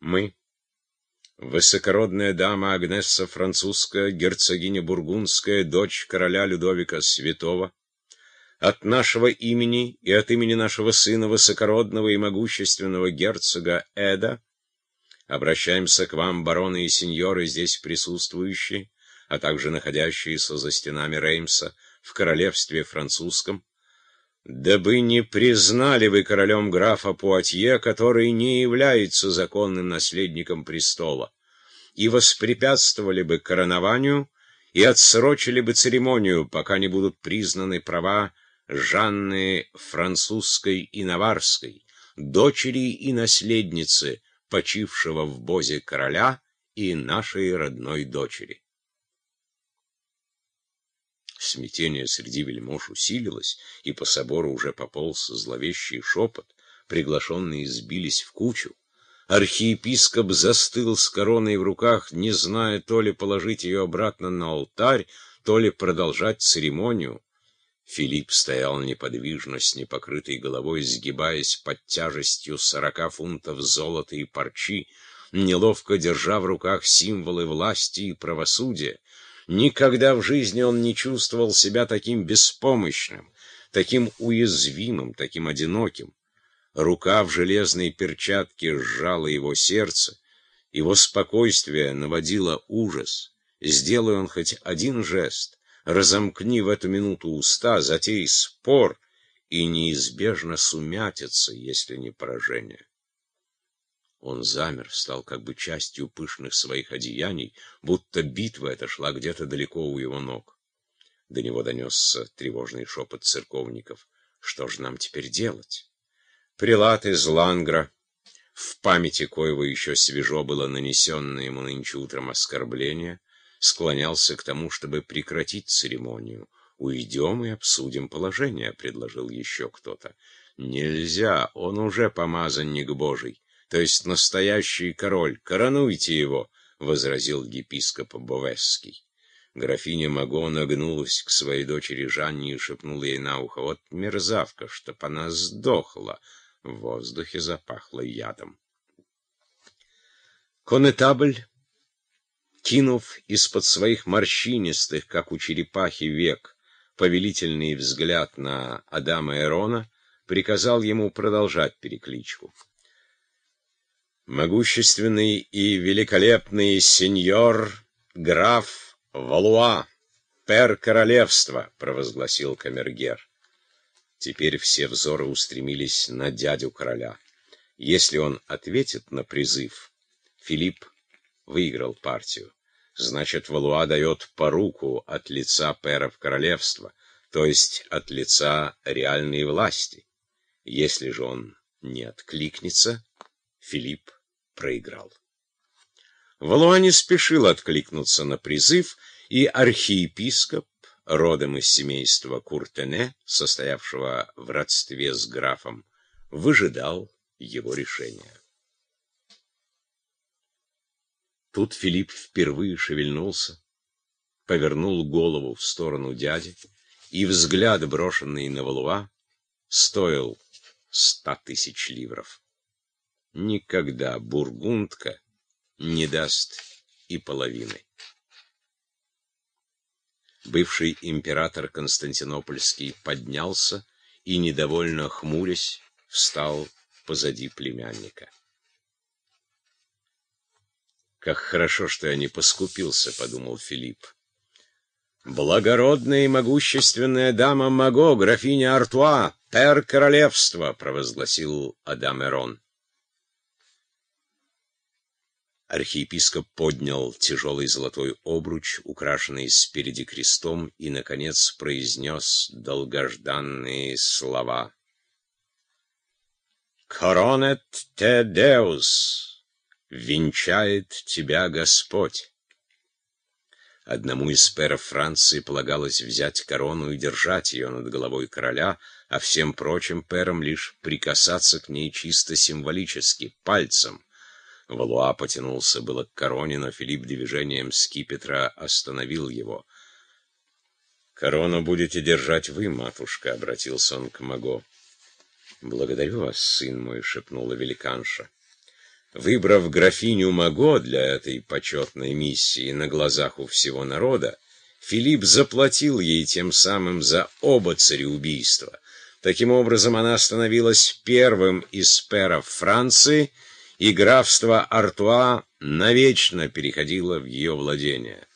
Мы, высокородная дама Агнесса Французская, герцогиня Бургундская, дочь короля Людовика Святого, от нашего имени и от имени нашего сына, высокородного и могущественного герцога Эда, обращаемся к вам, бароны и сеньоры, здесь присутствующие, а также находящиеся за стенами Реймса в королевстве французском, дабы не признали вы королем графа Пуатье, который не является законным наследником престола, и воспрепятствовали бы коронованию и отсрочили бы церемонию, пока не будут признаны права Жанны Французской и Наварской, дочери и наследницы почившего в бозе короля и нашей родной дочери. Смятение среди вельмож усилилось, и по собору уже пополз зловещий шепот, приглашенные сбились в кучу. Архиепископ застыл с короной в руках, не зная то ли положить ее обратно на алтарь, то ли продолжать церемонию. Филипп стоял неподвижно, с непокрытой головой, сгибаясь под тяжестью сорока фунтов золота и парчи, неловко держа в руках символы власти и правосудия. Никогда в жизни он не чувствовал себя таким беспомощным, таким уязвимым, таким одиноким. Рука в железной перчатке сжала его сердце, его спокойствие наводило ужас. Сделай он хоть один жест, разомкни в эту минуту уста, затей спор, и неизбежно сумятится, если не поражение. Он замер, стал как бы частью пышных своих одеяний, будто битва эта шла где-то далеко у его ног. До него донесся тревожный шепот церковников. Что же нам теперь делать? Прилат из Лангра, в памяти коего еще свежо было нанесенное ему нынче утром оскорбление, склонялся к тому, чтобы прекратить церемонию. «Уйдем и обсудим положение», — предложил еще кто-то. «Нельзя, он уже помазанник Божий» то есть настоящий король, коронуйте его, — возразил епископ Бовесский. Графиня Маго нагнулась к своей дочери Жанне и шепнула ей на ухо, вот мерзавка, чтоб она сдохла. В воздухе запахло ядом. Конетабль, кинув из-под своих морщинистых, как у черепахи, век, повелительный взгляд на Адама Эрона, приказал ему продолжать перекличку. Могущественный и великолепный сеньор граф Валуа, пер королевства, провозгласил камергер. Теперь все взоры устремились на дядю короля. Если он ответит на призыв, Филипп выиграл партию. Значит, Валуа дает поруку от лица перов королевства, то есть от лица реальной власти. Если же он не откликнется, Филипп проиграл. Валуа не спешил откликнуться на призыв, и архиепископ, родом из семейства Куртене, состоявшего в родстве с графом, выжидал его решения. Тут Филипп впервые шевельнулся, повернул голову в сторону дяди, и взгляд, брошенный на Валуа, стоил ста тысяч ливров. Никогда бургундка не даст и половины. Бывший император Константинопольский поднялся и, недовольно хмурясь, встал позади племянника. «Как хорошо, что я не поскупился», — подумал Филипп. «Благородная и могущественная дама Маго, графиня Артуа, пер королевства», — провозгласил Адам Эрон. Архиепископ поднял тяжелый золотой обруч, украшенный спереди крестом, и, наконец, произнес долгожданные слова. «Коронет те Деус! Венчает тебя Господь!» Одному из перов Франции полагалось взять корону и держать ее над головой короля, а всем прочим перам лишь прикасаться к ней чисто символически, пальцем — Валуа потянулся было к короне, но Филипп движением скипетра остановил его. «Корону будете держать вы, матушка», — обратился он к Маго. «Благодарю вас, сын мой», — шепнула великанша. Выбрав графиню Маго для этой почетной миссии на глазах у всего народа, Филипп заплатил ей тем самым за оба цареубийства. Таким образом, она становилась первым из перов Франции, и графство Артуа навечно переходило в ее владение.